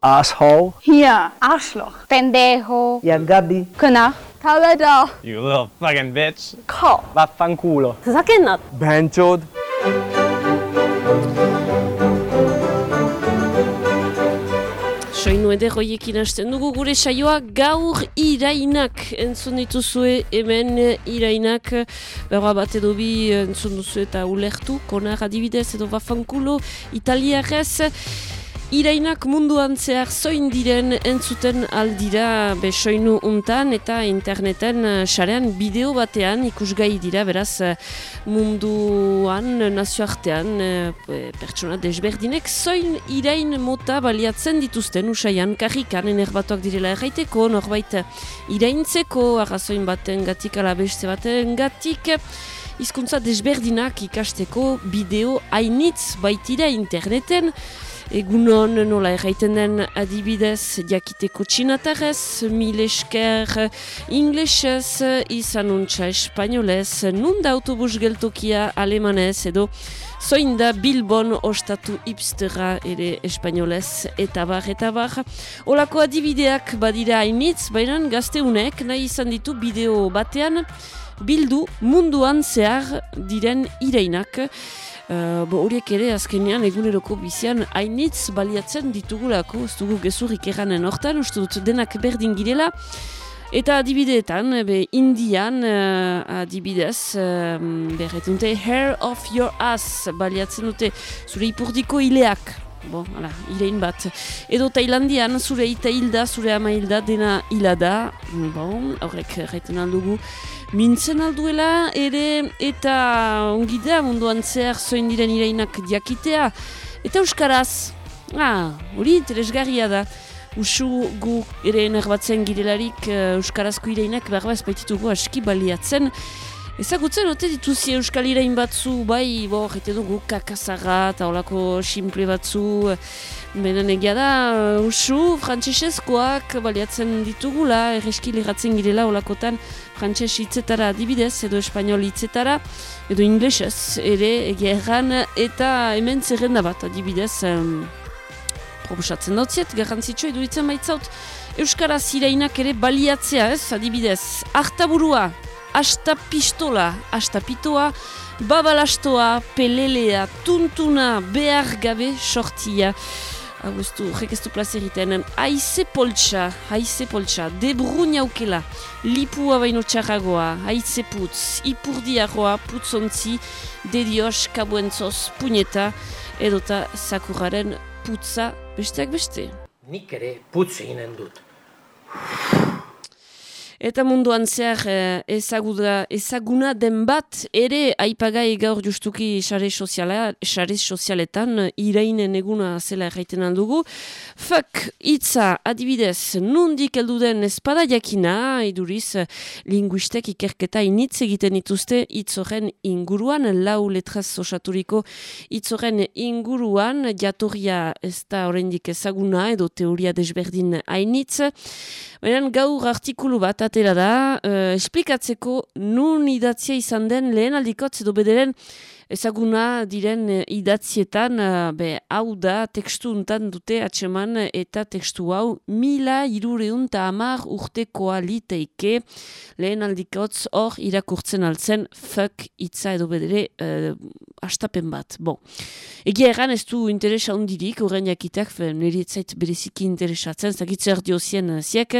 Asshole. Hier, Arschloch. Pendejo. Yagadi. Connard. Talada. You little fucking bitch. Cop. Vaffanculo. Zakenat. Banchod. Soinu ederroiekin hasten dugu gure saioa gaur irainak entzun dituzue hemen irainak berroa bat edo bi entzun duzu eta ulertu konar adibidez edo bafankulo italiarrez Irainak munduan zehar zoin diren entzuten aldira besoinu untan eta interneten eh, sarean bideo batean ikusgai dira beraz eh, munduan nazioartean e, pertsona desberdinek zoin irain mota baliatzen dituzten usaian. Karrikan enerbatuak direla erraiteko norbait iraintzeko arrazoin baten gatik ala beste baten gatik hizkuntza desberdinak ikasteko bideo hainitz baitira interneten Egunon nola erraiten den adibidez jakiteko txinatarrez, mil esker inglesez, izan untxa espainolez, nunda autobus geltokia alemanez edo zoin da Bilbon ostatu hipstera ere espainolez eta bar eta bar. Olako adibideak badira hainitz, baina gazteunek nahi izan ditu bideo batean bildu munduan zehar diren ireinak. Uh, horiek ere azkenean eguneroko bizian hainitz baliatzen ditugulako, ez dugu gezurrik erranen hortan, uste dut denak berdin girela. Eta adibideetan, be, indian uh, adibidez, uh, berretu dute, hair of your ass baliatzen dute, zure ipurdiko ileak, bo, ala, ilein bat. Edo Tailandian, zure ita hilda, zure ama hilda, dena hilada, bon, horrek erretzen aldugu, mintzen alduela ere eta ongidea munduan zehar zoin diren irainak diakitea. Eta Euskaraz, ah, hori interesgarria da. Usu gu ere nerbatzen girelarik uh, Euskarazko irainak behar ez baititugu aski baliatzen. Ezagutzen ote dituzi Euskal Irain batzu, bai, bo, jete dugu kakazara eta olako simple batzu. Benen egia da, usu, frantzesezkoak baliatzen ditugula, erreski liratzen girela olakotan frantses hitzetara adibidez, edo espainol hitzetara, edo inglesez, ere egia erran, eta hemen zerrenda bat adibidez, um, proposatzen dautziet, garrantzitsua iduditzen baitzaut, Euskaraz irainak ere baliatzea ez, adibidez, artaburua, asta pistola, asta pitoa, babalastoa, pelelea, tuntuna, behar gabe sortia, Augustu, jek ez du plaza egiten. Aize poltsa, aize poltsa, debrun jaukela, lipua baino txarragoa, aize putz, ipurdiagoa, putzontzi, dedios, kabuentzoz, puñeta, edota sakuraren putza besteak beste. Nik ere putz eginen dut. Eta munduan zehar eh, ezaguna, ezaguna den bat ere aipagai gaur justuki sare soziala, sare sozialetan irainen eguna zela erraiten aldugu. Fak, itza adibidez nundik heldu den espada jakina, iduriz linguistek ikerketa initz egiten dituzte itzoren inguruan, lau letraz osaturiko itzoren inguruan, jatorria ez da oraindik ezaguna edo teoria desberdin hainitz. Baina gaur artikulu bat atera da, uh, esplikatzeko nun idatzia izan den lehen aldikotz edo bederen ezaguna diren uh, idatzietan, uh, be, hau da tekstu untan dute atseman eta tekstu hau mila irureun eta amar urtekoa liteike lehen aldikotz hor irakurtzen altzen fuck itza edo bedere uh, astapen bat. Bon. Egia erran ez du interesa ondirik, horrein jakiteak, niri etzait bereziki interesatzen, zakitzer diozien ziek.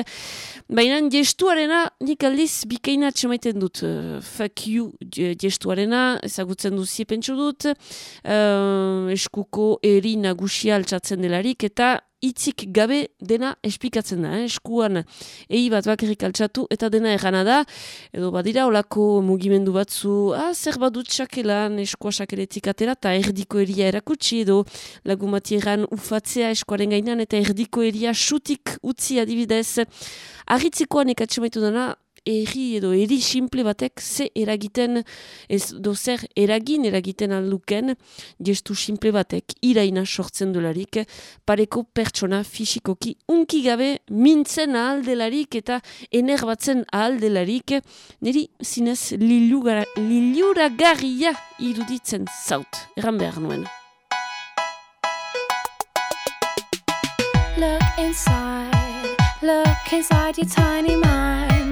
Baina gestuarena nik aldiz bikeina txemaiten dut. Uh, fuck you gestuarena, ezagutzen duzie pentsu dut, uh, eskuko eri nagusia altsatzen delarik, eta itzik gabe dena espikatzen da, eh? eskuan egi bat bakarrik altxatu eta dena errana da, edo badira olako mugimendu batzu, ah, zer badut sakelan eskua sakeletik atera eta erdiko eria erakutsi edo lagumati erran ufatzea eskuaren gainan eta erdiko eria sutik utzi adibidez. Arritzikoan ekatsumaitu dena, erri edo eri simple batek ze eragiten, ez do zer eragin eragiten alduken, gestu simple batek iraina sortzen dolarik, pareko pertsona fisikoki unki gabe mintzen ahaldelarik eta enerbatzen ahaldelarik, niri zinez liliura garria iruditzen zaut, erran behar nuen. Look inside, look inside your tiny mind,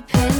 Wants your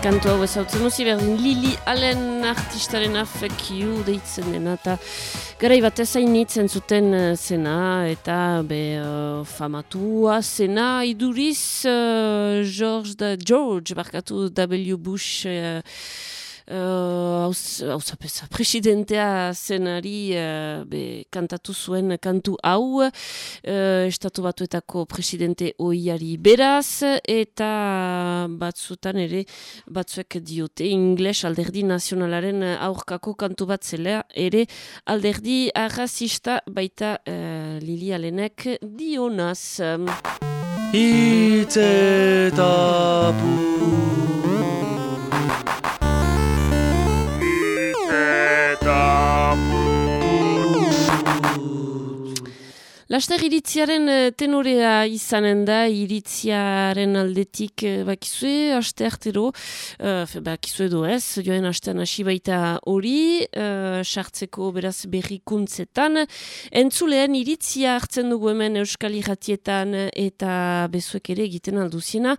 Kantu hau ezautzen duzi berdin Lili Allen artistaren Fuck You deitzen dena eta garai batez hainitzen zuten eh, zena eta be uh, famatua zena iduriz uh, George, da, George barkatu W. Bush uh, uh, hauzapeza, presidentea zenari uh, be, kantatu zuen kantu hau. Uh, estatu batuetako presidente oiari beraz eta batzutan ere batzuek diote ingles alderdi nazionalaren aurkako kantu bat zela ere. Alderdi arrazista baita uh, Lili Alenek dionaz. Hitz eta Laster iritziaren eh, tenorea izanen da, iritziaren aldetik eh, bakizue, aste artero, uh, bakizue do ez, joen astean hasi baita hori, uh, sartzeko beraz berrikuntzetan, entzulean iritzia hartzen dugu hemen Euskal Iratietan eta bezuek ere egiten alduziena,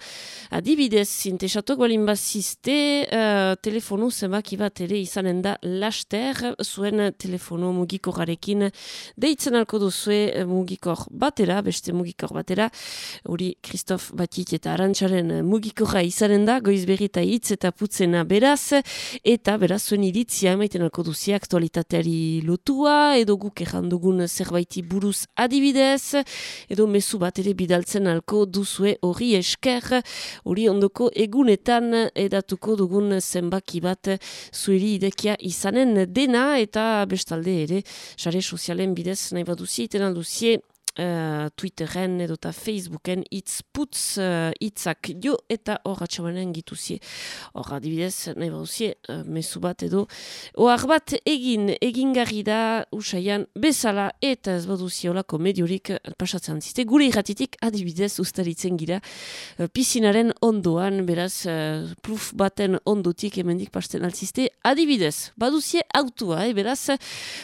adibidez, zintesatok balin bazizte, uh, telefono zenbaki bat ere izanen da laster, zuen telefono mugiko garekin, deitzen alko duzue, mugi mugikor batera, beste mugikor batera, hori Kristof Batit eta Arantxaren mugikorra izanen da, goiz berri eta hitz eta putzena beraz, eta beraz zuen iritzia emaiten alko duzia aktualitateari lotua, edo guk erran dugun zerbaiti buruz adibidez, edo mezu bat ere bidaltzen alko duzue hori esker, hori ondoko egunetan edatuko dugun zenbaki bat zuiri idekia izanen dena, eta bestalde ere, sare sozialen bidez nahi baduzie, iten alduzie, Uh, Twitteren edo eta Facebooken itz putz uh, itzak jo eta hor atxamanen gituzie. Hor adibidez, nahi baduzie, uh, mezu bat edo. Ohar bat egin, egingarri da usaian bezala eta ez baduzie olako mediorik pasatzen ziste. Gure irratitik adibidez ustaritzen gira uh, pisinaren ondoan, beraz uh, pluf baten ondotik hemendik pasten altziste. Adibidez, baduzie autua, eh, beraz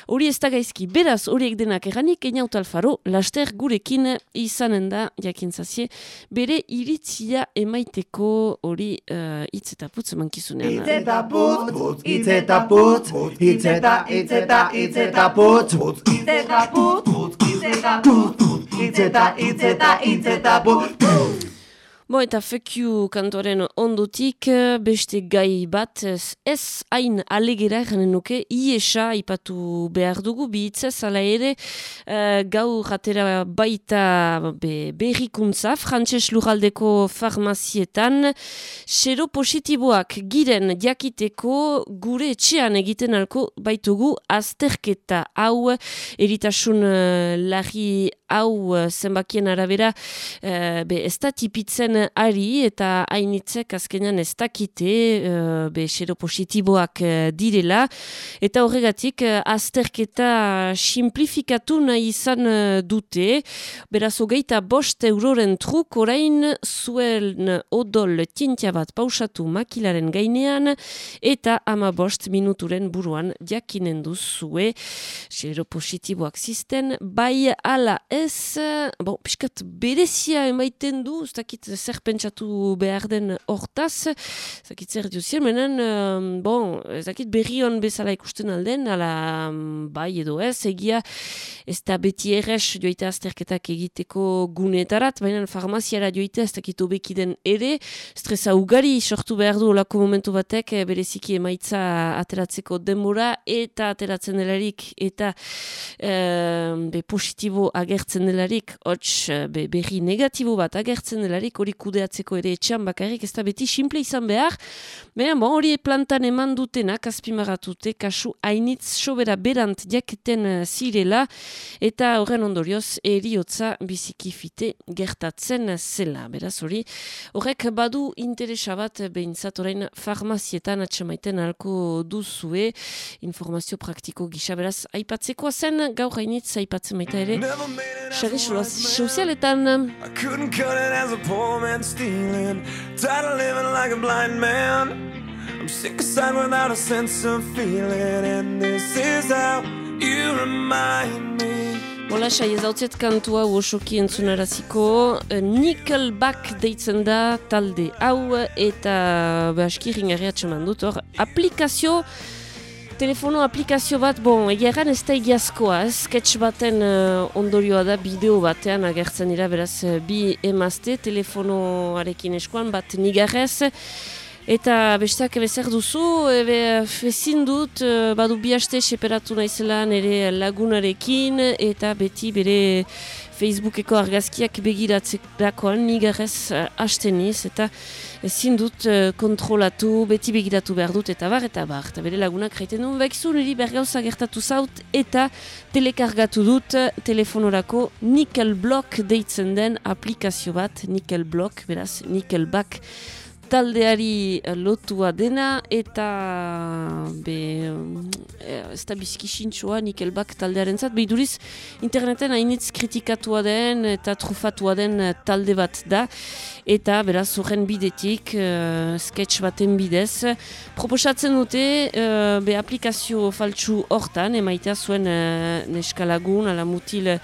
hori ez da gaizki. Beraz, horiek denak eranik, eniaut alfaro, laster gurekin izanen da, jakintzazie, bere iritzia emaiteko hori uh, hitz eta putz mankizunean. Hitz eta putz, hitz eta putz, hitz eta hitz eta hitz eta putz, hitz eta putz, hitz eta putz, hitz eta hitz eta hitz eta putz. Bo, eta fekiu kantoren ondotik eh, beste gai bat ez hain alegera eranen nuke iesa ipatu behar dugu bihitzez ala ere uh, gau ratera baita be, berrikuntza frantses lurraldeko farmazietan xero positiboak giren jakiteko gure etxean egiten alko baitugu azterketa hau eritasun uh, larri hau uh, zenbakien arabera uh, be, ez da tipitzen ari eta hainitzek azkenean ez dakite uh, be seropositiboak uh, direla. Eta horregatik uh, azterketa simplifikatu nahi izan dute. Beraz hogeita bost euroren truk orain zuen odol tintia bat pausatu makilaren gainean eta ama bost minuturen buruan jakinen duzue. Seropositiboak zisten bai ala ez bon, piskat berezia emaiten du ez dakit zer pentsatu behar den hortaz, zakit zer diozien, menen, um, bon, zakit berrion bezala ikusten alden, ala um, bai edo ez, egia ez da beti erres joita azterketak egiteko gunetarat, baina farmaziara joita ez dakit obekiden ere, stresa ugari sortu behar du olako momentu batek, eh, bereziki emaitza ateratzeko denbora, eta ateratzen delarik, eta um, be positibo agertzen delarik, hots be, berri negatibo bat agertzen delarik, hori kudeatzeko ere etxean bakarrik, ez da beti simple izan behar, baina bon, hori plantan eman dutenak, azpimaratute, kasu hainitz sobera berant jaketen uh, zirela, eta horren ondorioz eriotza bizikifite gertatzen zela. Beraz hori, horrek badu interesa bat behintzat orain farmazietan atxemaiten alko duzue, informazio praktiko gisa, beraz, aipatzekoa zen, gaur hainitz aipatzen baita ere, sari sozialetan, I couldn't cut it as a poor man stealing. Tired of living like a blind man. I'm sick aside without a sense of feeling. And this is how you remind me. Bola, sai ez hautzet kantua osoki entzunaraziko, eh, Nickelback deitzen da talde hau eta baskirin arreatxeman dut hor, aplikazio, telefono aplikazio bat, bon, egia erran ez da egiazkoa, ez, sketch baten eh, ondorioa da, bideo batean agertzen dira, beraz, eh, bi emazte, telefonoarekin eskuan, bat nigarrez, Eta besteak bezer duzu, ebe ezin dut, eh, badu bi haste separatu naizela nire lagunarekin, eta beti bere Facebookeko argazkiak begiratzerakoan nigarrez uh, hasteniz, eta ezin dut eh, kontrolatu, beti begiratu behar dut, eta bar, eta bar. Eta bere lagunak reiten duen, bekizu niri bergauza gertatu zaut, eta telekargatu dut eh, telefonorako Nickel Block deitzen den aplikazio bat, Nickel Block, beraz, Nickelback taldeari lotua dena eta be, eh, ez da bizki sintxoa Nickelback taldearen zat, behiduriz interneten hainitz kritikatua den eta trufatua den talde bat da. Eta beraz horren bidetik uh, sketch baten bidez. Proposatzen dute uh, be aplikazio faltsu hortan emaitea zuen uh, neska lagun ala mutil uh,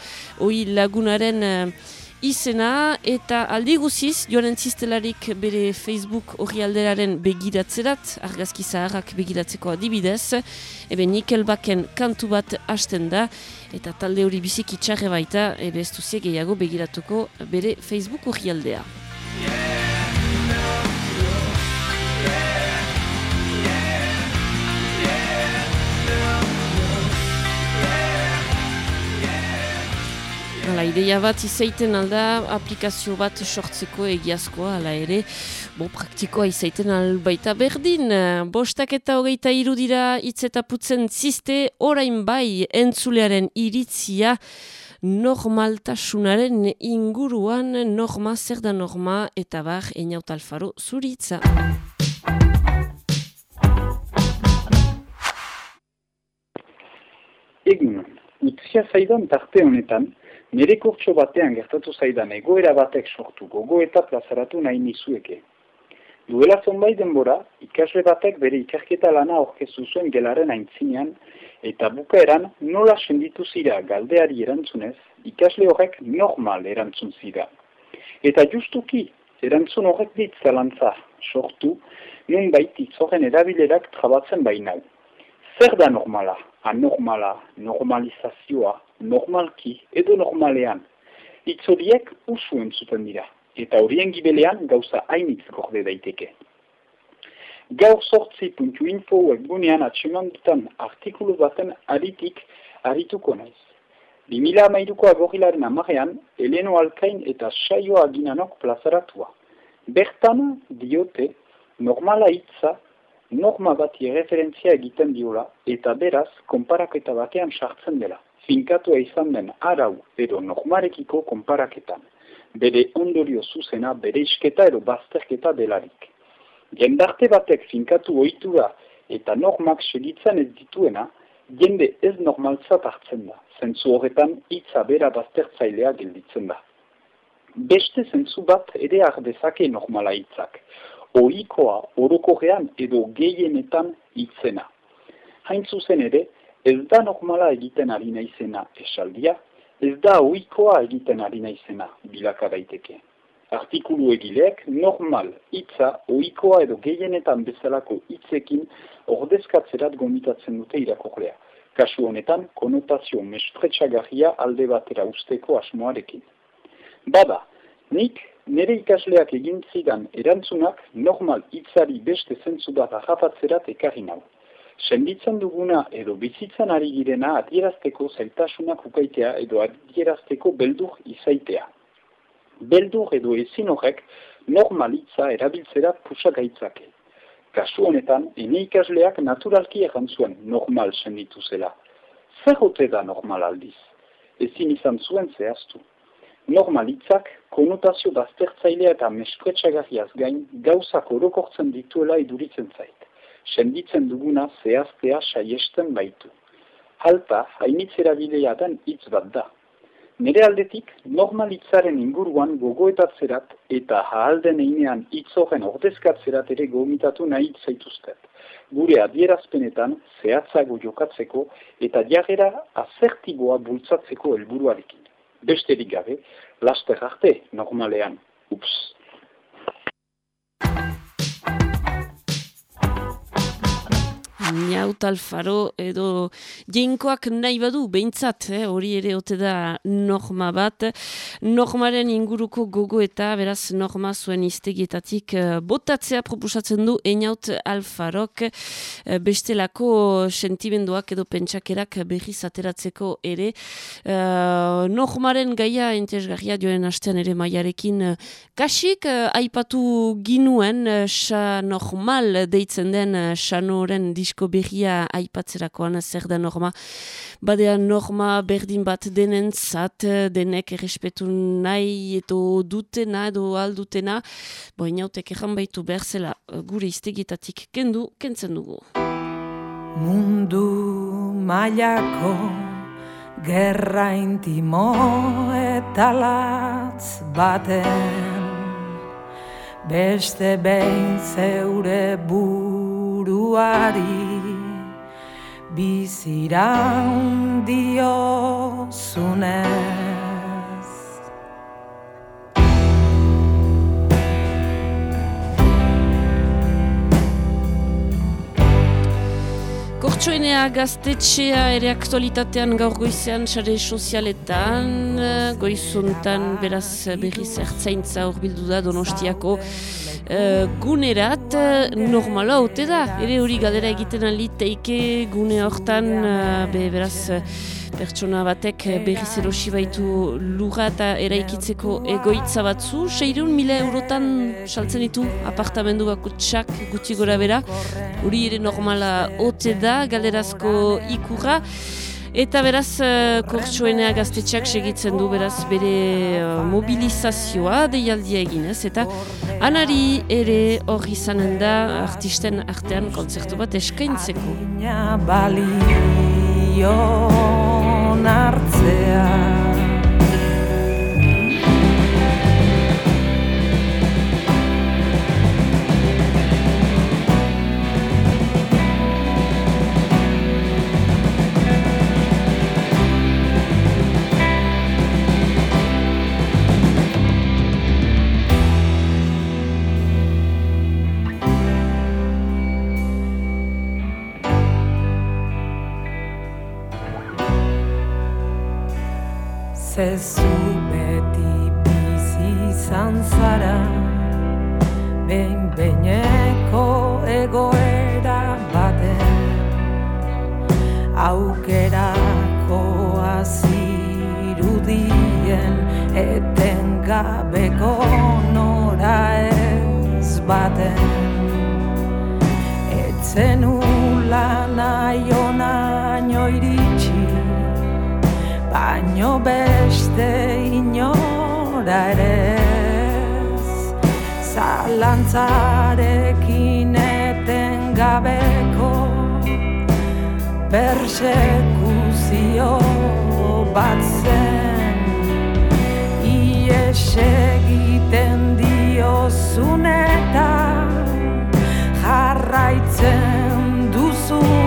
oi lagunaren uh, izena eta aldi guziz joan entzistelarik bere Facebook horri alderaren begiratzerat, argazki zaharrak begiratzeko adibidez, ebe Nickelbacken kantu bat hasten da, eta talde hori biziki txarre baita, ebe ez duzie gehiago begiratuko bere Facebook horri aldea. Hala, ideia bat izaiten alda aplikazio bat sortzeko egiazkoa, hala ere, bo, praktikoa izaiten albaita berdin. Bostak eta hogeita irudira hitz eta putzen ziste, orain bai entzulearen iritzia, normaltasunaren inguruan, norma, zer da norma, eta bar, eniaut alfaro, zuritza. Egun, utzia zaidan tarte honetan, nire kurtso batean gertatu zaidan egoera batek sortu gogo eta plazaratu nahi nizueke. Duela zonbait denbora, ikasle batek bere ikerketa lana orkestu zuen gelaren aintzinean, eta bukaeran nola senditu zira galdeari erantzunez, ikasle horrek normal erantzun zira. Eta justuki, erantzun horrek dit zalantza sortu, nun bait itzoren erabilerak trabatzen bainau. Zer da normala, anormala, normalizazioa, normalki edo normalean. Hitz horiek usu entzuten dira, eta horien gibelean gauza hainitz gorde daiteke. Gaur sortzi puntu info webgunean atseman dutan artikulu baten aritik arituko naiz. 2000 amairuko agorilaren amarean, Eleno Alkain eta Saio Aginanok plazaratua. Bertan diote, normala hitza norma bati erreferentzia egiten diola eta beraz konparaketa batean sartzen dela. Finkatua izan den arau edo normarekiko konparaketan. Bere ondorio zuzena bere isketa edo bazterketa delarik. Jendarte batek finkatu ohitu da eta normak segitzen ez dituena, jende ez normaltzat hartzen da. Zentzu horretan hitza bera baztertzailea gelditzen da. Beste zentzu bat ere ardezake normala hitzak ohikoa orokorrean edo gehienetan hitzena. Hain zuzen ere, ez da normala egiten ari naizena esaldia, ez da ohikoa egiten ari naizena bilaka daiteke. Artikulu egileek normal hitza ohikoa edo gehienetan bezalako hitzekin ordezkatzerat gomitatzen dute irakorlea. Kasu honetan, konotazio mespretsagarria alde batera usteko asmoarekin. Bada, nik nire ikasleak egin zidan erantzunak normal hitzari beste zentzu bat ahafatzerat ekarri nau. Senditzen duguna edo bizitzan ari girena adierazteko zailtasunak ukaitea edo adierazteko beldur izaitea. Beldur edo ezin horrek normal hitza erabiltzera pusak gaitzake. Kasu honetan, ene ikasleak naturalki erantzuen normal senditu zela. Zer hote da normal aldiz? Ezin izan zuen zehaztu. Normalitzak, konotazio baztertzailea eta meskretsagarriaz gain gauzak orokortzen dituela iduritzen zait. Senditzen duguna zehaztea saiesten baitu. Halta, hainitzera bidea den hitz bat da. Nere aldetik, normalitzaren inguruan gogoetatzerat eta haalden einean hitzogen ordezkatzerat ere gomitatu nahi zaituztet. Gure adierazpenetan zehatzago jokatzeko eta jarrera azertiboa bultzatzeko helburuarekin besterik gabe, laster arte, normalean. Ups. Niaut alfaro edo jenkoak nahi badu behintzat, eh, hori ere ote da norma bat. Normaren inguruko gogo eta beraz norma zuen iztegietatik eh, botatzea proposatzen du eniaut alfarok eh, bestelako sentimenduak edo pentsakerak berriz ateratzeko ere. Eh, normaren gaia entesgarria joen hastean ere maiarekin kasik eh, aipatu ginuen sa normal deitzen den eh, sanoren disko berria aipatzerakoan zer da norma. Badea norma berdin bat denentzat, denek errespetu nahi edo dutena edo aldutena, bo inautek erran baitu behar zela gure iztegietatik kendu, kentzen dugu. Mundu mailako gerra intimo eta latz baten beste behin zeure buruari. Biziraun diozunez Kortsoenea gaztetxea ere aktualitatean gaur goizean sare sozialetan, eh, goizuntan beraz berriz ertzaintza horbildu da donostiako eh, gunerat eh, normala ote da, ere hori galera egiten aliteike gune hortan eh, be, beraz pertsona batek eh, berriz erosi baitu lurra eta eraikitzeko egoitza batzu, seireun mila eurotan saltzen ditu apartamendu bakutsak gutxi gora bera, hori ere normala ote da, galerazko ikurra, Eta beraz, uh, kortsoenea gaztetxeak segitzen du, beraz, bere uh, mobilizazioa deialdia eginez, eta anari ere hor izanen da artisten artean kontzertu bat eskaintzeko. Balion hartzea Zezu beti bizi izan zara Behin behineko egoera baten Aukerako azirudien Etengabeko nora ez baten. Etzen ula nahi iritsi baino beste inora ere. Zalantzarekin eten gabeko persekuzio bat zen Ies egiten diozun eta jarraitzen duzun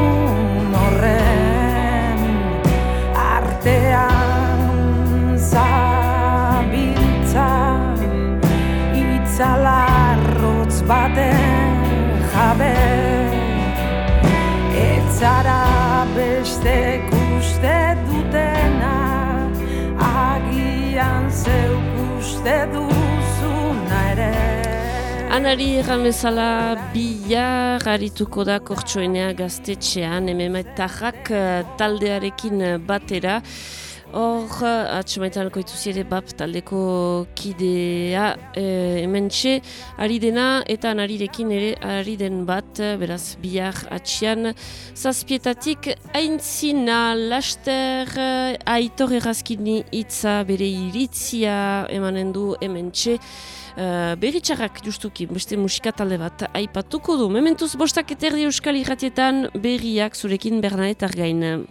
zeuk uste duzuna ere Anari erran bezala bihar harituko da kortsoenea gaztetxean, ememetarrak eh, taldearekin batera. Hor, eh, atxamaitan alko ituzi ere bap taldeko kidea e, hementxe, ari dena eta anarirekin ere ari den bat, eh, beraz bihar atxian. Zazpietatik aintzina laster aitor errazkini hitza bere iritzia emanen du hementxe. Uh, berritxarrak justuki, beste musika talde bat aipatuko du. Mementuz bostak eterdi euskal irratietan berriak zurekin Bernaet argain.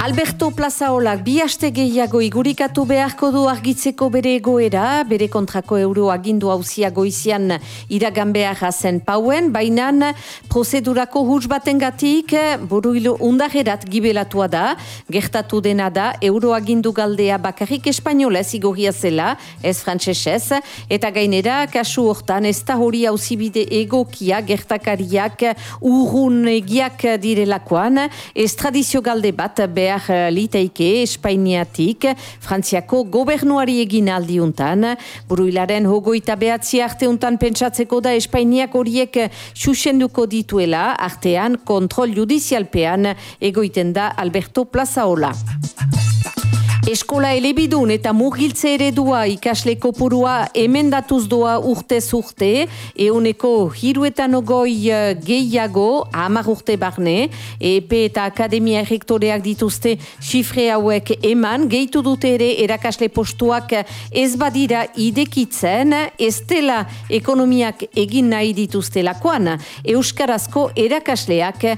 Alberto Plazaolak bi aste gehiago igurikatu beharko du argitzeko bere egoera, bere kontrako euro agindu hauzia goizian iragan beharra zen pauen, baina prozedurako huts batengatik buruilu undagerat gibelatua da, gertatu dena da, euro agindu galdea bakarrik espainolez igorria zela, ez frantsesez, eta gainera kasu hortan ez da hori hauzibide egokia gertakariak urrun egiak direlakoan, ez tradizio galde bat behar liteike Espainiatik, Frantziako gobernuari egin aldiuntan, buruilaren hogoita behatzi arteuntan pentsatzeko da Espainiak horiek xuxenduko dituela, artean kontrol judizialpean egoiten da Alberto Plazaola. Eskola elebidun eta murgiltze eredua ikasle kopurua emendatuz doa urtez urte, euneko hiruetan ogoi eh, gehiago, hamar urte barne, EP eta Akademia Rektoreak dituzte xifre hauek eman, gehitu dute ere erakasle postuak ez badira idekitzen, ez dela ekonomiak egin nahi dituztelakoan, Euskarazko erakasleak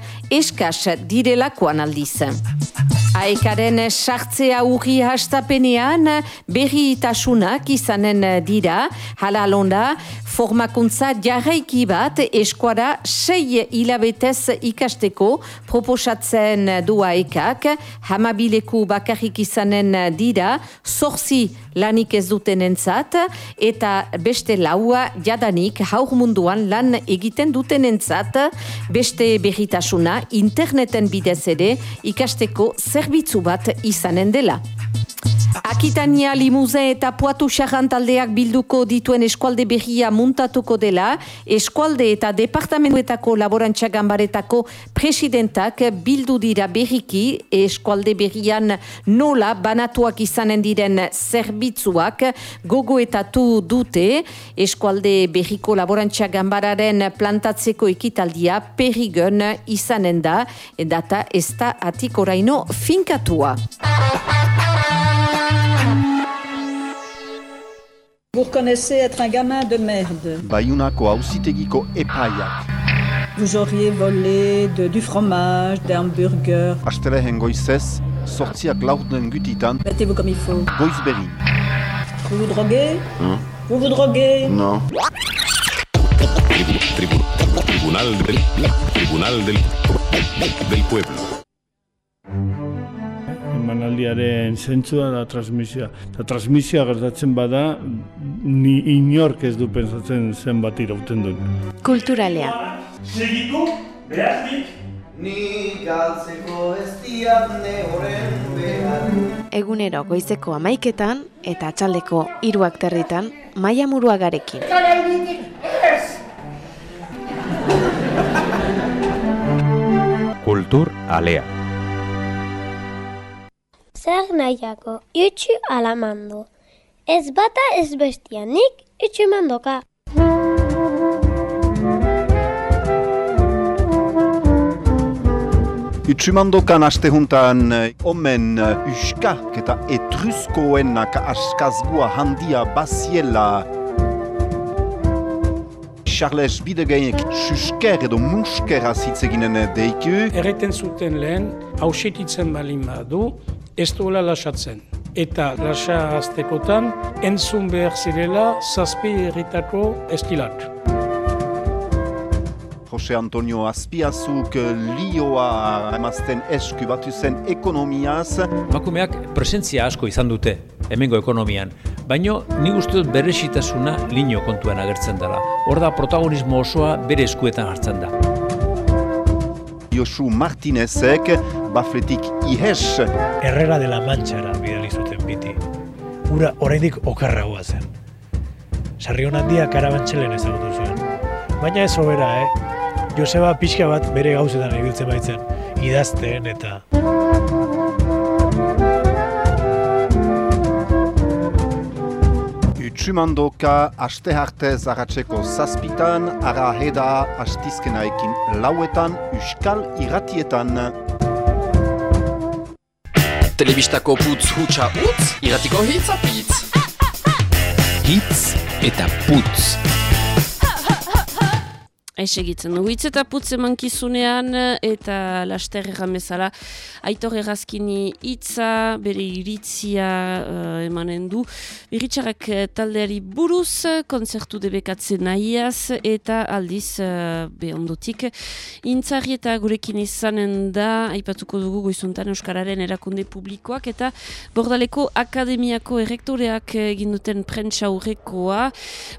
eskas direlakoan aldiz. Aekaren sartzea urri hastapenean berri itasunak izanen dira, hala alonda, Formakuntza jarraiki bat eskuara sei hilabetez ikasteko proposatzen dua ekak, hamabileku bakarrik izanen dira, zorzi lanik ez duten entzat, eta beste laua jadanik haur munduan lan egiten duten entzat, beste berritasuna interneten bidez ere ikasteko zerbitzu bat izanen dela. Akitania limuze eta puatu xarran taldeak bilduko dituen eskualde berria muntatuko dela, eskualde eta departamentuetako laborantza gambaretako presidentak bildu dira berriki. Eskualde berrian nola banatuak izanen diren zerbitzuak gogoetatu dute. Eskualde berriko laborantza gambararen plantatzeko ekitaldia perigun izanen da, data ez da atik finkatua. Vous reconnaissez être un gamin de merde. Baiunako auzitegiko epaiak. Vous auriez volé de, du fromage, des hamburgers. Astelehen goizez, sortziak laurden gutitan, Mettez-vous comme il faut. Vous vous droguez Hein? Vous vous droguez Non. Tribunal del, Tribunal del, del Pueblo. Emanaldiaren zentzua da transmisioa. Eta transmisioa gertatzen bada, ni inork ez du pensatzen zenbat irauten duen. Kulturalea. Segitu, behaznik, Ni galtzeko ez diatne horren behar. Egunero goizeko amaiketan eta atxaldeko hiruak territan maia muruagarekin. Kultur alea. Zer nahiako, itxu alamando. Ez bata ez bestia, nik itxu mandoka. Utsumandokan astehuntan eh, omen uskak eta etruskoenak askazgua handia baziela Charles Bidegainek txusker edo muskera zitzeginen deiku. Erreten zuten lehen, hausetitzen balin badu, ez duela lasatzen. Eta lasa aztekotan, entzun behar zirela zazpi erritako estilak. Jose Antonio Azpiazuk lioa emazten esku batu zen ekonomiaz. Emakumeak presentzia asko izan dute, hemengo ekonomian, baino ni uste dut beresitasuna lino kontuan agertzen dela. Hor da protagonismo osoa bere eskuetan hartzen da. Josu Martinezek bafletik ihes. Herrera de la Manchara bidali zuten biti. Ura oraindik okarragoa zen. Sarrion handia karabantxelen ezagutu zuen. Baina ez obera, eh? Joseba pixka bat bere gauzetan ibiltzen baitzen, idazten eta... Utsumandoka aste hartez agatzeko zazpitan, ara heda astizkenaekin lauetan, uskal irratietan. Telebistako putz hutsa utz, iratiko hitz apitz. Hitz eta putz. Aixe egitzen dugu hitz eta putz emankizunean eta laster erran bezala aitor errazkini hitza bere iritzia uh, emanen du. Biritxarrak eh, taldeari buruz, konzertu debekatzen nahiaz eta aldiz uh, behondotik. Intzarri eta gurekin izanen da, aipatuko dugu goizuntan Euskararen erakunde publikoak eta Bordaleko Akademiako errektoreak egin duten prentsa aurrekoa,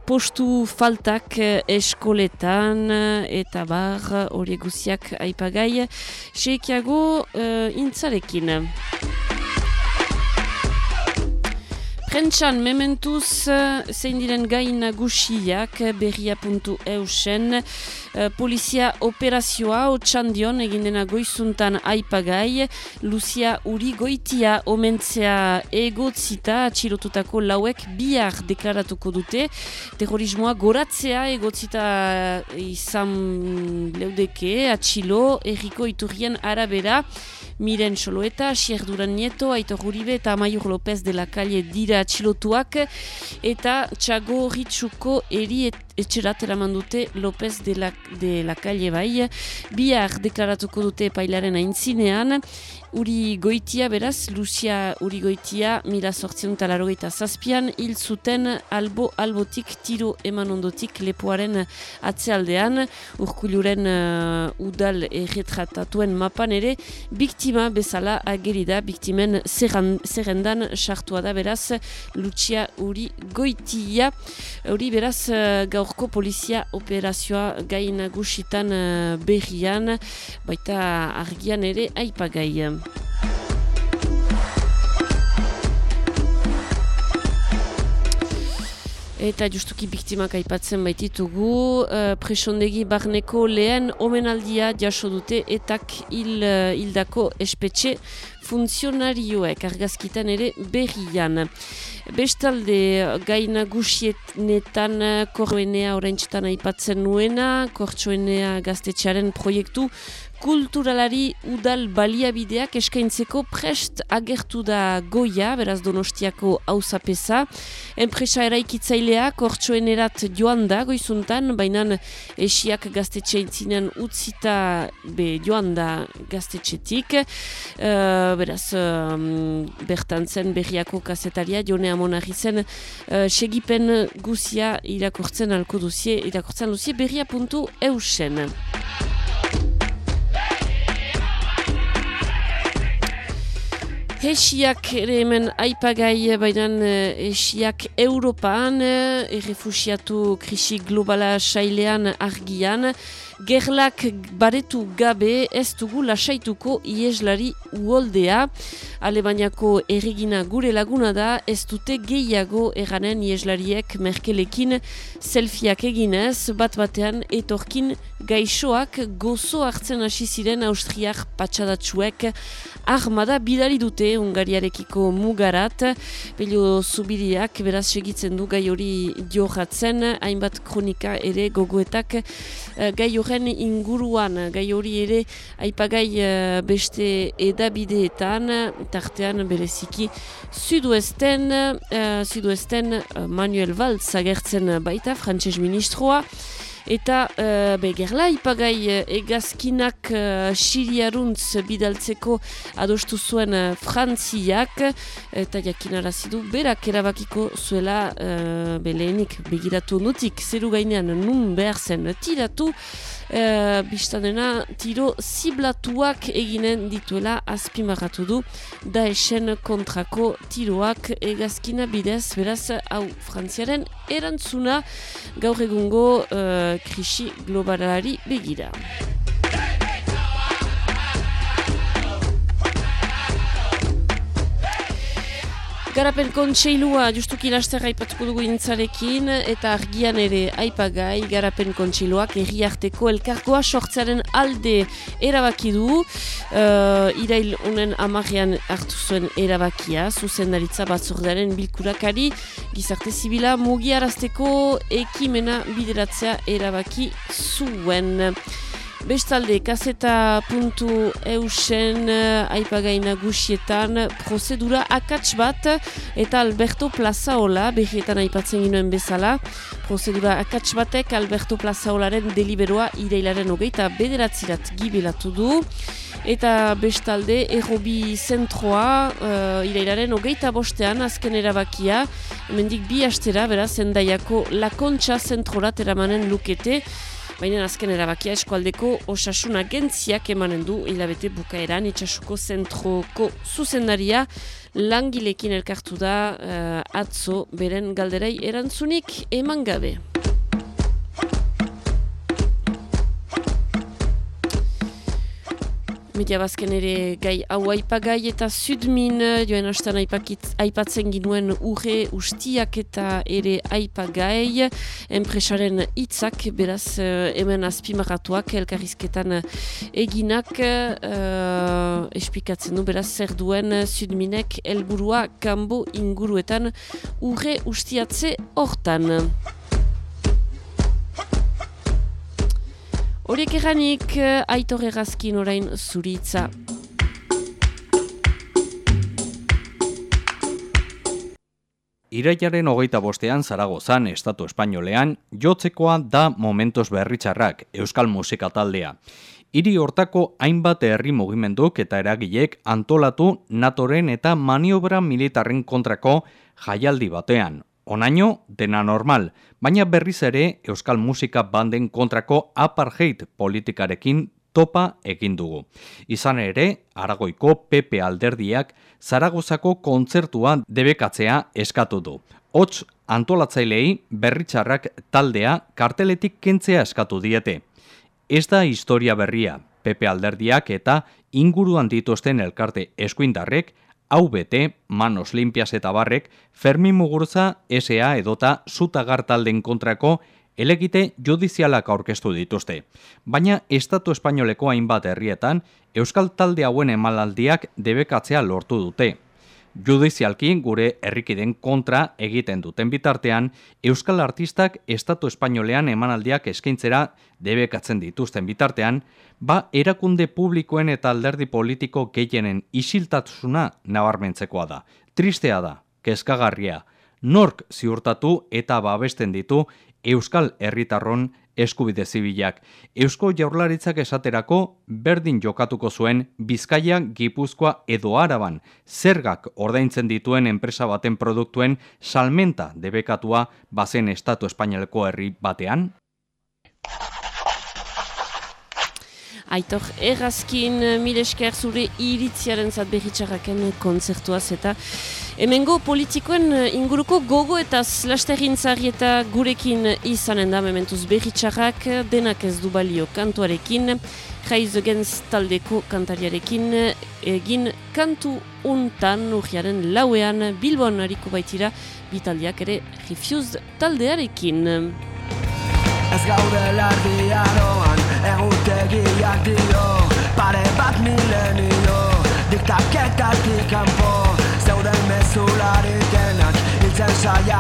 postu faltak eh, eskoletan eta bar hori guziak aipagai. Seikiago uh, intzarekin. Prentxan mementuz zein diren gain nagusiak berria.eusen uh, polizia operazioa otxandion egin dena goizuntan aipagai. Lucia Uri goitia omentzea egotzita atxilotutako lauek bihar deklaratuko dute. Terrorismoa goratzea egotzita izan leudeke atxilo erriko iturrien arabera Miren Soloeta, Xier Duran Nieto, Aitor Uribe eta Amaiur López de la Calle dira atxilotuak. Eta Txago Ritsuko eriet, etxerat eraman dute López de la, de la Calle bai. Bihar deklaratuko dute pailaren aintzinean, Uri goitia beraz, Lucia Uri goitia, mila sortzion talarogeita zazpian, hil zuten albo albotik tiro eman ondotik lepoaren atzealdean, urkuluren uh, udal erretratatuen mapan ere, biktima bezala ageri da, biktimen zerrendan sartua da beraz, Lucia Uri goitia, hori beraz uh, gaurko polizia operazioa gai nagusitan uh, berrian, baita argian ere aipagai. Eta justuki biktimak aipatzen baititugu, uh, presondegi barneko lehen omenaldia jaso dute etak hil, uh, hildako espetxe funtzionarioek argazkitan ere berrian. Bestalde gai nagusienetan kortsoenea oraintxetan aipatzen nuena, kortsoenea gaztetxearen proiektu kulturalari udal baliabideak eskaintzeko prest agertu da goia, beraz donostiako hauzapeza. Enpresa eraikitzailea kortsoenerat joan da goizuntan, baina esiak gaztetxe intzinen utzita be joan da gaztetxetik. Uh, beraz, um, bertan zen berriako kazetaria, jone amonarri zen uh, segipen guzia irakurtzen alko duzie, irakurtzen duzie berria puntu eusen. Hesiak ere hemen aipagai bainan hesiak Europaan, eh, errefusiatu krisi globala sailean argian, gerlak baretu gabe ez dugu lasaituko ieslari uoldea. Alebainako erregina gure laguna da ez dute gehiago eranen ieslariek merkelekin selfieak eginez, bat batean etorkin gaixoak gozo hartzen hasi ziren austriak patxadatsuek armada bidali dute Ungariarekiko mugarat, pelio zubiriak beraz segitzen du gai hori johatzen, hainbat kronika ere gogoetak eh, gai horren inguruan, gai hori ere aipagai eh, beste edabideetan, tartean bereziki Sudoesten, uh, uh, Manuel Valls agertzen baita, frantses ministroa, Eta uh, begerla ipagai uh, egazkinak uh, siriaruntz bidaltzeko adostu zuen uh, frantziak. Eta jakinarazi du berak erabakiko zuela uh, beleenik begiratu nutik. Zeru gainean nun behar zen tiratu uh, biztanena tiro ziblatuak eginen dituela azpimarratu du Daeshen kontrako tiroak egazkina bidez beraz hau frantziaren erantzuna gaur egungo uh, krisi globalari begira. Garapen kontseilua justuki laster aipatuko dugu intzarekin eta argian ere aipagai garapen kontseiluak herriarteko elkargoa sortzearen alde erabaki du uh, irail unen amarrean hartu zuen erabakia zuzendaritza batzordaren bilkurakari gizarte zibila mugiarazteko ekimena bideratzea erabaki zuen. Bestalde, kaseta puntu eusen uh, aipagai nagusietan prozedura akats bat eta Alberto Plazaola, berrietan aipatzen ginoen bezala, prozedura akats batek Alberto Plazaolaren deliberoa ireilaren hogeita bederatzirat gibelatu du. Eta bestalde, errobi zentroa, uh, irailaren hogeita bostean, azken erabakia, hemendik bi astera, beraz, endaiako lakontxa zentrorat eramanen lukete, Baina azken erabakia eskualdeko osasun agentziak emanen du hilabete bukaeran itxasuko zentroko zuzendaria langilekin elkartu da eh, atzo beren galderei erantzunik eman gabe. Media bazken ere gai hau aipagai eta sudmin joen hastan aipakit, aipatzen ginuen urre ustiak eta ere aipagai enpresaren hitzak beraz eh, hemen azpimarratuak elkarrizketan eginak uh, espikatzen du beraz zer duen sudminek helburua kanbo inguruetan urre ustiatze hortan. Horiek eranik, aitor errazkin orain zuritza. irailaren hogeita bostean Zaragozan Estatu Espainolean, jotzekoa da momentos berritxarrak Euskal Musika taldea. Hiri hortako hainbat herri mugimenduk eta eragilek antolatu natoren eta maniobra militarren kontrako jaialdi batean. Onaino, dena normal, baina berriz ere Euskal Musika banden kontrako apartheid politikarekin topa egin dugu. Izan ere, Aragoiko PP alderdiak Zaragozako kontzertua debekatzea eskatu du. Hots antolatzailei berritxarrak taldea karteletik kentzea eskatu diete. Ez da historia berria, PP alderdiak eta inguruan dituzten elkarte eskuindarrek, hau bete, manos limpias eta barrek, Fermin Mugurza, SA edota Zutagar talden kontrako elegite judizialak aurkeztu dituzte. Baina Estatu Espainoleko hainbat herrietan, Euskal talde hauen emalaldiak debekatzea lortu dute. Judizialki gure herrikiden kontra egiten duten bitartean, Euskal artistak Estatu Espainolean emanaldiak eskaintzera debekatzen dituzten bitartean, ba erakunde publikoen eta alderdi politiko gehienen isiltatzuna nabarmentzekoa da. Tristea da, kezkagarria, nork ziurtatu eta babesten ditu Euskal Herritarron eskubide zibilak. Eusko Jaurlaritzak esaterako berdin jokatuko zuen Bizkaia, Gipuzkoa edo Araban zergak ordaintzen dituen enpresa baten produktuen salmenta debekatua bazen Estatu Espainoleko herri batean? Aitor, errazkin, mil esker zure iritziaren zat berritxarraken konzertuaz eta hemengo politikoen inguruko gogo eta slasterin eta gurekin izanen da mementuz berritxarrak denak ez du balio kantuarekin Jaiz Gens taldeko kantariarekin egin kantu untan urriaren lauean Bilbon hariko baitira bitaldiak ere Refused taldearekin. Ez gaude lardiaroan egutegiak dio Pare bat milenio diktaketatik kanpo Zeuden mezulari 在沙哑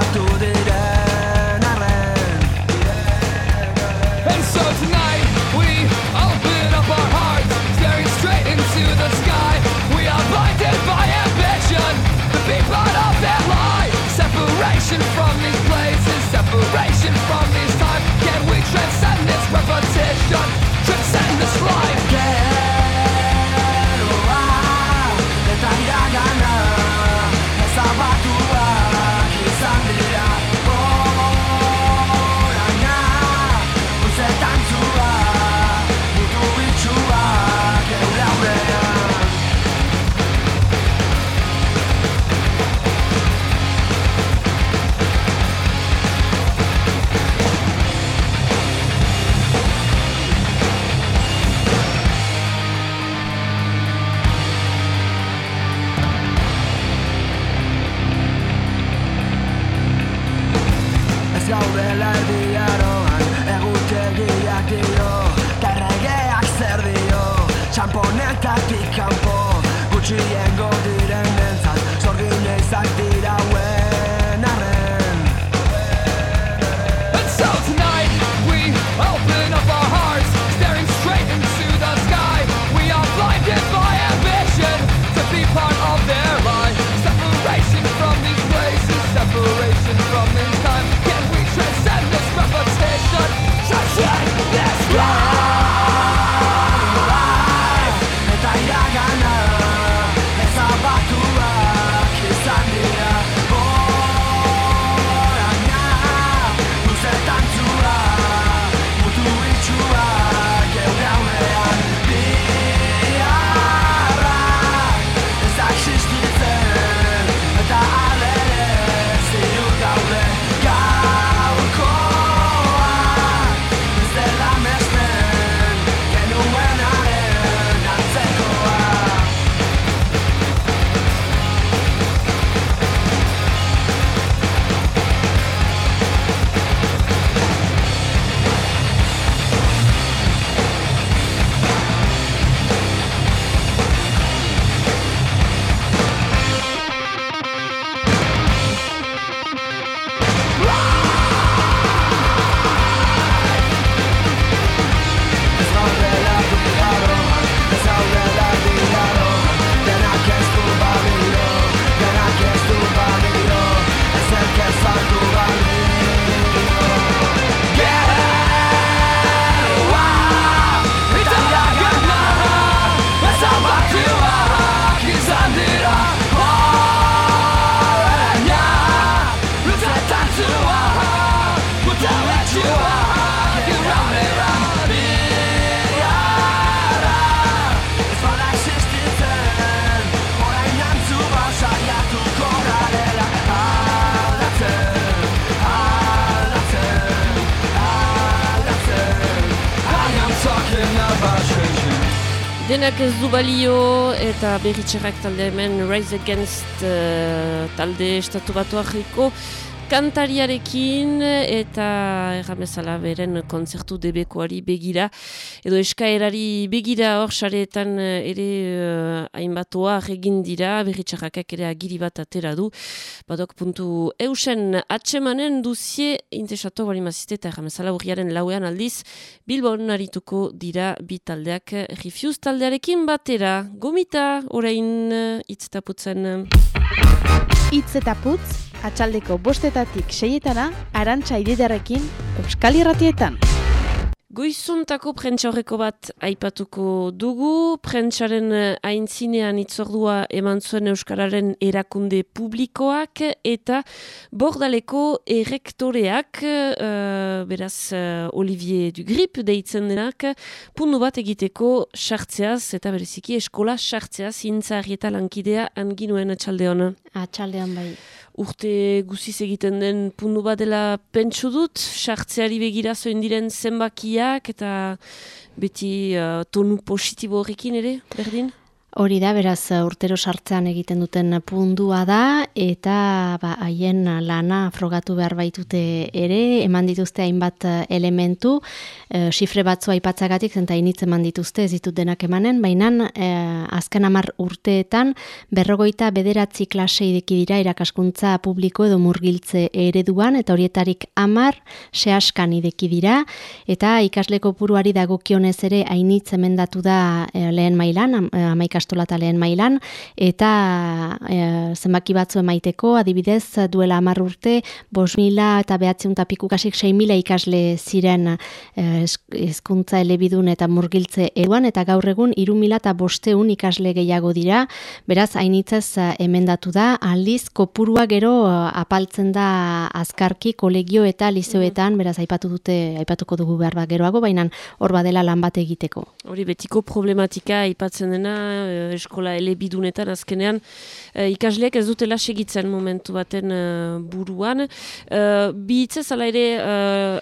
Denak ez du balio eta berritxerrak talde hemen Rise Against uh, talde estatu batuarriko kantariarekin eta erramezala beren konzertu debekoari begira edo eskaerari begira hor xareetan ere uh, hainbatoa egin dira berritxarrakak ere agiri bat atera du. Badok puntu eusen atsemanen duzie intesatu bali mazite eta erramezala urriaren lauean aldiz Bilbon arituko dira bi taldeak Refuse taldearekin batera. Gomita orain Itz eta putz, atxaldeko bostetatik seietana, arantxa ididarekin, Euskal Irratietan. Goizuntako prentsa horreko bat aipatuko dugu, prentsaren aintzinean itzordua eman zuen Euskararen erakunde publikoak eta bordaleko errektoreak, uh, beraz uh, Olivier Dugrip deitzen denak, pundu bat egiteko sartzeaz eta bereziki eskola sartzeaz intzari eta lankidea anginuen atxalde hona. Atxaldean bai urte guziz egiten den pundu bat dela pentsu dut, sartzeari begira zoen diren zenbakiak eta beti uh, tonu positibo horrekin ere, berdin? Hori da, beraz urtero sartzean egiten duten pundua da, eta ba, haien lana frogatu behar baitute ere, eman dituzte hainbat elementu, e, sifre batzu aipatzagatik, zenta initz eman dituzte, ez ditut denak emanen, baina e, azken amar urteetan, berrogoita bederatzi klase ideki dira irakaskuntza publiko edo murgiltze ereduan, eta horietarik amar sehaskan ideki dira, eta ikasleko puruari dagokionez ere hainitz emendatu da e, lehen mailan, amaik lehen mailan, eta e, zenbaki batzu emaiteko, adibidez, duela amar urte, bos mila eta behatziun tapikukasik sei mila ikasle ziren hezkuntza elebidun eta murgiltze eruan, eta gaur egun iru mila eta bosteun ikasle gehiago dira, beraz, hainitzez emendatu da, aldiz, kopurua gero apaltzen da azkarki kolegio eta lizeoetan, beraz, aipatu dute, aipatuko dugu behar bat geroago, baina hor badela lan bat egiteko. Hori betiko problematika aipatzen dena, eskola elebidunetan azkenean uh, ikasleak ez dutela segitzen momentu baten uh, buruan. Bi hitzez ala ere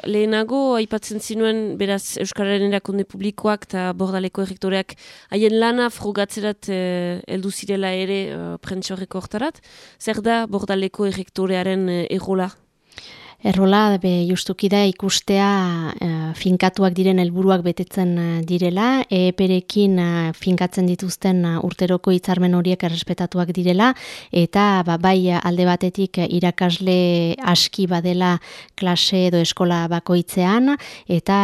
lehenago aipatzen zinuen beraz Euskararen erakunde publikoak eta bordaleko errektoreak haien lana frogatzerat heldu zirela ere prentsorreko hortarat. Zer da bordaleko errektorearen erola? Errola, be, justuki da ikustea e, finkatuak diren helburuak betetzen e, direla, eperekin e, finkatzen dituzten urteroko hitzarmen horiek errespetatuak direla, eta ba, bai alde batetik irakasle aski badela klase edo eskola bakoitzean, eta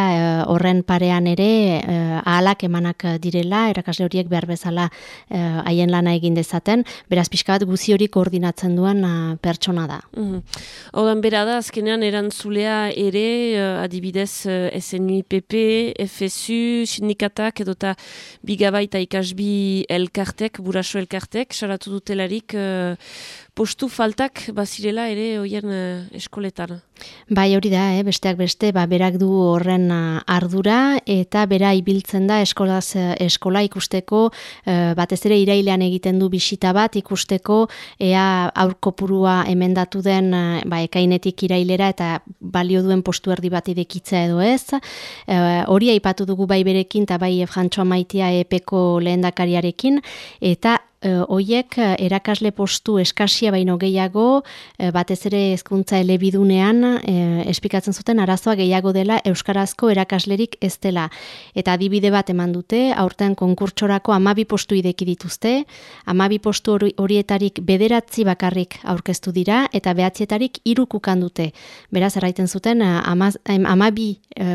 horren parean ere e, ahalak emanak direla, irakasle horiek behar bezala haien lana egin dezaten, beraz pixka bat guzi hori koordinatzen duen pertsona da. Mm -hmm. bera da, azken azkenean erantzulea ere uh, adibidez uh, eh, SNUIPP, FSU, sindikatak edota bigabaita ikasbi elkartek, buraso elkartek, saratu dutelarik uh, postu faltak bazirela ere hoien uh, eskoletan. Bai hori da, eh? besteak beste, ba, berak du horren uh, ardura eta bera ibiltzen da eskolaz, uh, eskola ikusteko, uh, batez ere irailean egiten du bisita bat ikusteko ea aurkopurua emendatu den ba, ekainetik irailera eta balio duen postu erdi bat idekitza edo ez. Uh, hori aipatu dugu bai berekin eta bai Frantsoa Maitia epeko lehendakariarekin eta uh, oiek uh, erakasle postu eskasia baino gehiago, uh, batez ere hezkuntza elebidunean uh, espikatzen zuten arazoa gehiago dela euskarazko erakaslerik ez dela. Eta adibide bat eman dute, aurten konkurtsorako amabi postu ideki dituzte, amabi postu horietarik bederatzi bakarrik aurkeztu dira, eta behatzietarik irukukan dute. Beraz, erraiten zuten, amabi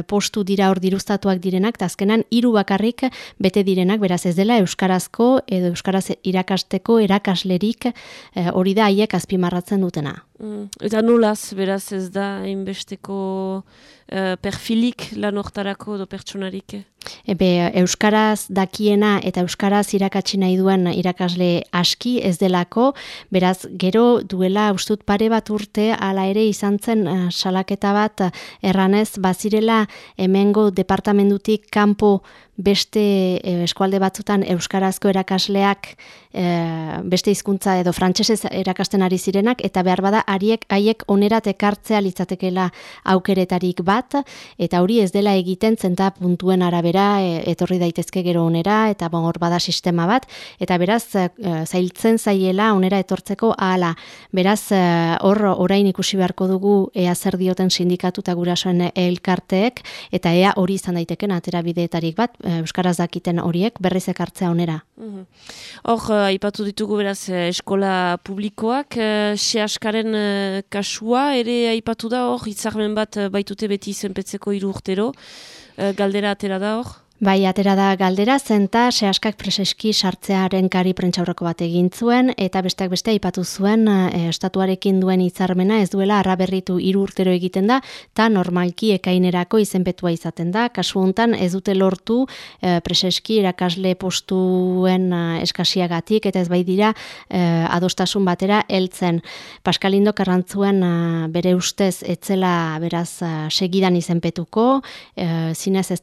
postu dira hor dirustatuak direnak, eta azkenan hiru bakarrik bete direnak, beraz ez dela euskarazko edo euskaraz irakasteko erakaslerik eh, hori da haiek azpimarratzen dutena. Mm. Eta nolaz, beraz ez da hainbesteko uh, perfilik lan hortarako do pertsonarik? Ebe, Euskaraz dakiena eta Euskaraz irakatsi nahi duen irakasle aski ez delako, beraz gero duela ustut pare bat urte ala ere izan zen uh, salaketa bat erranez bazirela hemengo departamentutik kanpo beste eh, eskualde batzutan euskarazko erakasleak beste hizkuntza edo frantsesez erakasten ari zirenak eta behar bada haiek haiek onerat ekartzea litzatekela aukeretarik bat eta hori ez dela egiten zenta puntuen arabera e, etorri daitezke gero onera eta bon hor bada sistema bat eta beraz e, zailtzen zaiela onera etortzeko ahala beraz e, hor orain ikusi beharko dugu ea zer dioten sindikatu eta gurasoen elkarteek eta ea hori izan daiteken atera bideetarik bat e, euskaraz dakiten horiek berriz ekartzea onera Mhm. Hor, uh, aipatu ditugu beraz eh, eskola publikoak, uh, sehaskaren uh, kasua, ere aipatu da hor, hitzarmen bat uh, baitute beti izenpetzeko hiru urtero, uh, galdera atera da hor? Bai, atera da galdera, zenta sehaskak preseski sartzearen kari prentxaurroko bat egin zuen, eta besteak beste aipatu zuen e, estatuarekin duen hitzarmena ez duela arraberritu hiru urtero egiten da, eta normalki ekainerako izenpetua izaten da. Kasu hontan ez dute lortu e, preseski irakasle postuen e, eskasiagatik, eta ez bai dira e, adostasun batera heltzen. Paskalindo karrantzuen bere ustez etzela beraz segidan izenpetuko, e, zinez ez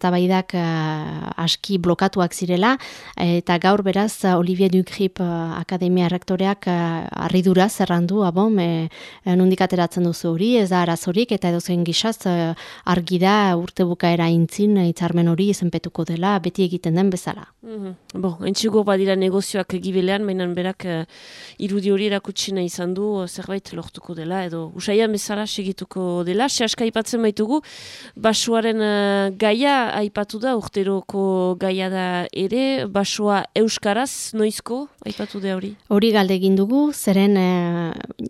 aski blokatuak zirela eta gaur beraz Olivier Ducrip Akademia Rektoreak harridura zerrandu abon e, nondik ateratzen duzu hori ez da arazorik eta edo zen gizaz argi da urte bukaera intzin hitzarmen hori izenpetuko dela beti egiten den bezala. Mm -hmm. Bon, entxugo badira negozioak egibelean, mainan berak uh, irudi hori erakutsi nahi izan du zerbait lortuko dela edo usaian bezala segituko dela. Sehaska aipatzen baitugu, basuaren uh, gaia aipatu da urteroko gaia da ere, basua euskaraz noizko aipatu da hori? Hori galde egin dugu, zeren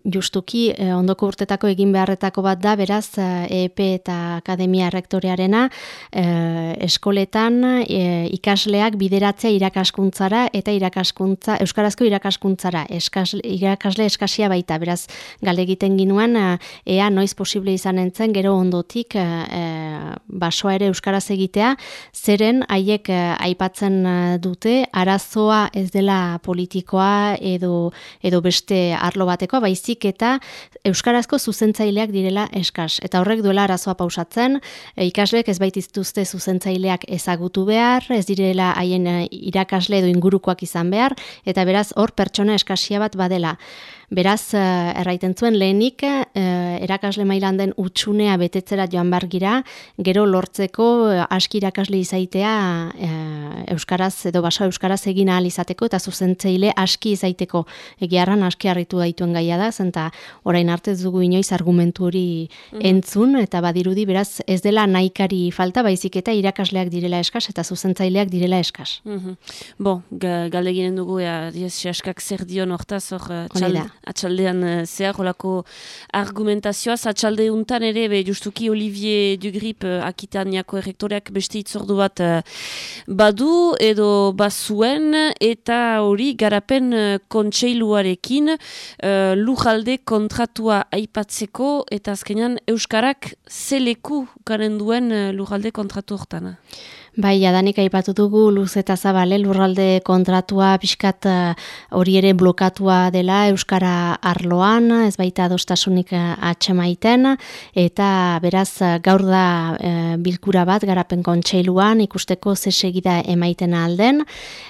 justuki ondoko urtetako egin beharretako bat da, beraz EP eta Akademia Rektorearena eskoletan ikasleak bideratzea irakaskuntzara eta irakaskuntza euskarazko irakaskuntzara eskasle, irakasle eskasia baita beraz galde egiten ginuen ea noiz posible izan entzen gero ondotik e, basoa ere euskaraz egitea zeren haiek aipatzen dute. Arazoa ez dela politikoa edo edo beste arlo batekoa baizik eta euskarazko zuzentzaileak direla eskas eta horrek duela arazoa pausatzen. E, ikasleek ez baitiztuzte zuzentzaileak ezagutu behar ez direla haien irakasle edo ingurukoak izan behar, eta beraz hor pertsona eskasia bat badela. Beraz, uh, erraiten zuen lehenik, uh, erakasle mailan den utxunea betetzera joan bargira, gero lortzeko uh, aski irakasle izaitea Euskaraz edo baso Euskaraz egin ahal izateko, eta zuzentzeile aski izaiteko egiarran aski harritu daituen gaia da, zenta orain arte dugu inoiz argumentu hori mhm. entzun, eta badirudi beraz ez dela naikari falta, baizik eta irakasleak direla eskas, eta zuzentzaileak direla eskas. Mm -hmm. Bo, galde ginen dugu, ea, askak zer dion hortaz, hor, atxaldean uh, zehar olako argumentazioa. Atxalde untan ere, be, justuki Olivier Dugrip uh, akitaniako errektoreak beste itzordu bat uh, badu edo bazuen eta hori garapen uh, kontseiluarekin uh, lujalde kontratua aipatzeko eta azkenean Euskarak zeleku garen duen uh, lujalde kontratu hortana. Bai, adanik aipatu dugu luz eta zabale lurralde kontratua pixkat eh, hori ere blokatua dela Euskara arloan, ez baita dostasunik eh, atxemaiten, eta beraz gaur da e, bilkura bat garapen kontseiluan ikusteko zesegida emaiten alden,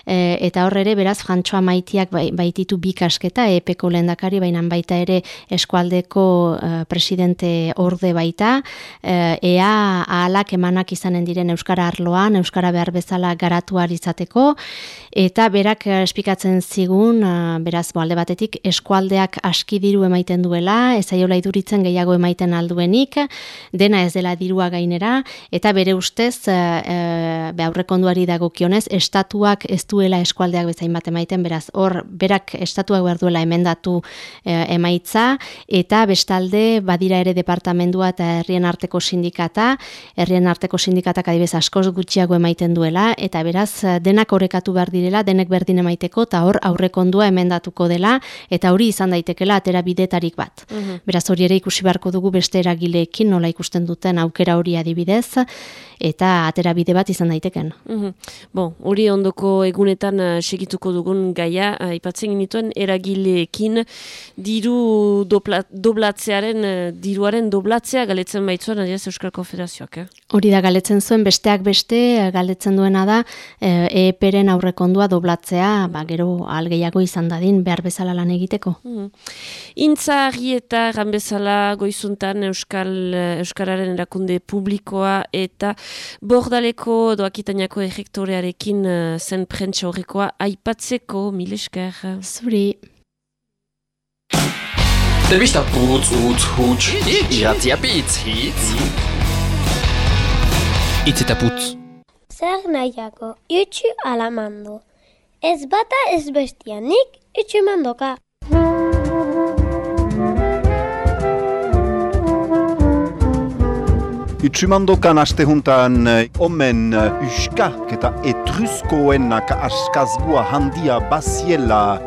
e, eta hor ere beraz jantxoa maitiak bai, baititu bikasketa epeko lehendakari, baina baita ere eskualdeko presidente orde baita, e, ea ahalak emanak izanen diren Euskara arloan, euskara behar bezala garatu izateko. Eta berak eh, espikatzen zigun uh, beraz alde batetik eskualdeak aski diru emaiten duela ezaiola iduritzen gehiago emaiten alduenik dena ez dela dirua gainera eta bere ustez uh, beaurrekonduari dagokionez estatuak ez duela eskualdeak bezain bat emaiten beraz hor berak estatuak behar duela emendatu emaitza eta bestalde badira ere departamendua eta herrien arteko sindikata. Herrien arteko sindikatak adibez askoz gutxi gutxiago emaiten duela eta beraz eh, denak orekatu behar direla denek berdin emaiteko eta hor aurrekondua emendatuko dela eta hori izan daitekela atera bidetarik bat. Mhm. Beraz hori ere ikusi beharko dugu beste eragileekin nola ikusten duten aukera hori adibidez eta atera bide bat izan daiteken. Mm Bon, hori ondoko egunetan uh, segituko dugun gaia, uh, ipatzen genituen eragileekin diru dobla, doblatzearen, diruaren doblatzea galetzen baitzuan adiaz Euskal Konfederazioak. Eh? Hori da galetzen zuen besteak beste eh, galdetzen duena da e, EPren aurrekondua doblatzea, ba, gero algeiago izan dadin behar bezala lan egiteko. Mm. Intza eta gan bezala goizuntan Euskal, Euskararen erakunde publikoa eta bordaleko doakitainako ejektorearekin zen prentsa horrekoa aipatzeko, mil esker. Zuri. Telebista putz, utz, huts, iratzia pitz, hitz. Itz eta putz. Zer nahiako, itxu alamando. Ez bata ez bestianik, itxu mandoka. Utsumandokan aste juntan omen uskak eta etruskoenak askazgua handia basiela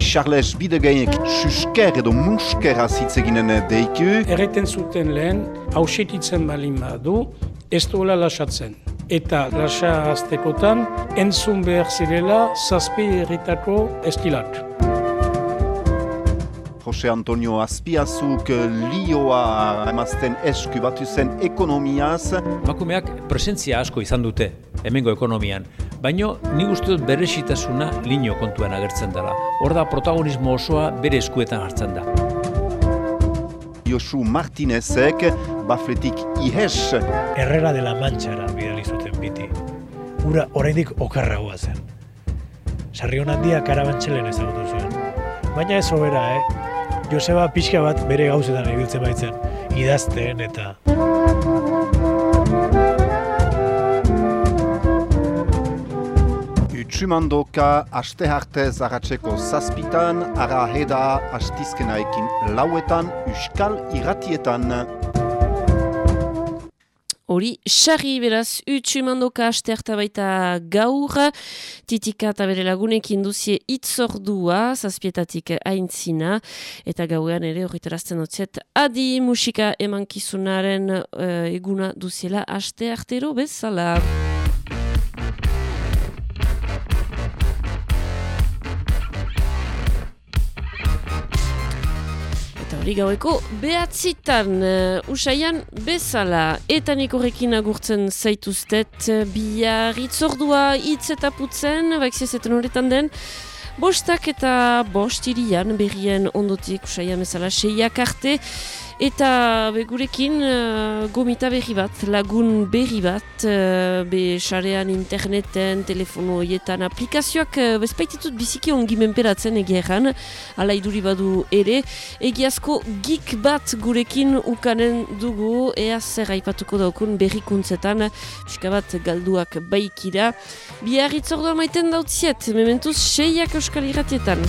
Charles Bidegainek susker edo muskera zitzeginen deiku. Erreten zuten lehen, hausetitzen balin badu, ez duela lasatzen. Eta lasa aztekotan, entzun behar zirela, zazpi erritako estilak. Jose Antonio Azpiazuk lioa emazten esku batu zen ekonomiaz. Makumeak presentzia asko izan dute, hemengo ekonomian. Baino, ni uste dut beresitasuna linio kontuan agertzen dela. Hor da protagonismo osoa bere eskuetan hartzen da. Josu Martinezek, bafletik ihes. Herrera de la Manchara bidali zuten biti. Ura oraindik okarragoa zen. Sarrion handia karabantxelen ezagutu zuen. Baina ez obera, eh? Joseba pixka bat bere gauzetan ibiltzen baitzen. Idazten eta... Utsumandoka aste hartez agatzeko zazpitan, ara heda astizkenaekin lauetan, uskal irratietan. Hori, xarri beraz, utsu mandoka aste baita gaur, titika eta bere lagunekin duzie itzordua, zazpietatik aintzina, eta gauean ere horretarazten otzet, adi musika emankizunaren uh, eguna duziela aste artero bezala. Hori gaueko behatzitan uh, usaian bezala. Eta nik horrekin agurtzen zaituztet uh, bihar itzordua hitz eta putzen baixezetan horretan den. Bostak eta bost irian berrien ondotik usaian bezala seiak arte Eta gurekin uh, gomita berri bat, lagun berri bat, uh, be xarean interneten, telefono hietan aplikazioak uh, bezpaititut biziki ongi menperatzen egeran, ala iduri badu ere, egiazko gik bat gurekin ukanen dugu, ea zer aipatuko daukun berrikuntzetan, pixka bat galduak baikira. Biarritz orduan maiten dautziet, mementuz seiak euskal irratietan.